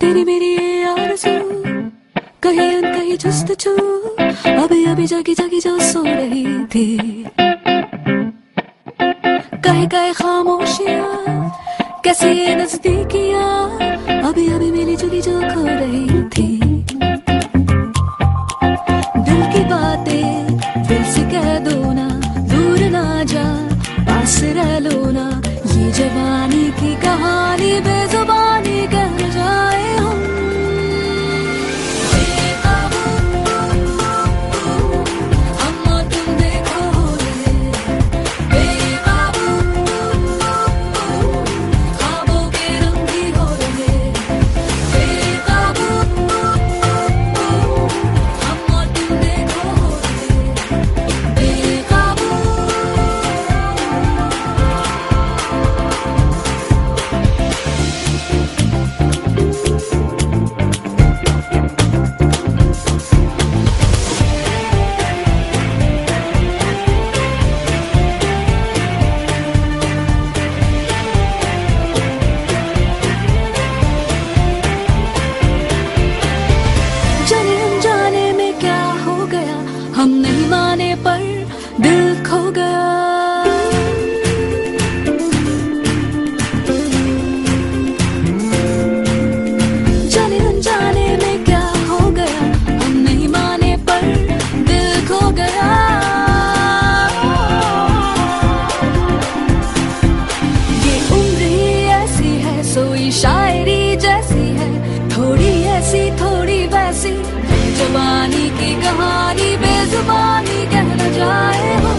तेरी मेरी ये आरज़ू कहीं अनकहीं जुस्तजू अभी अभी जागी जागी जो सो रही थी। कहे कहे खामोशिया, कैसे ये नजदीकियाँ। अभी अभी मिली जुली जो खो रही थी। दिल की बातें, दिल से कह दो ना, दूर ना जा, पास रह लो ना, ये जवान की शायरी जैसी है, थोड़ी ऐसी, थोड़ी वैसी। जबानी की कहानी, बेजुबानी कहना जाए हो